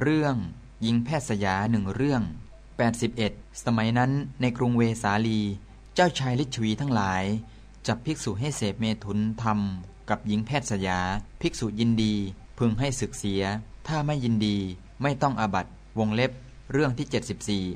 เรื่องหญิงแพทย์สยาหนึ่งเรื่อง 81 สมัยนั้นในกรุงเวสาลี เจ้าชายลิชวีทั้งหลาย จับภิกษุให้เสพเมถุนธรรม กับหญิงแพทย์สยา ภิกษุยินดี พึงให้ศึกเสีย ถ้าไม่ยินดีไม่ต้องอาบัตวงเล็บเรื่องที่ 74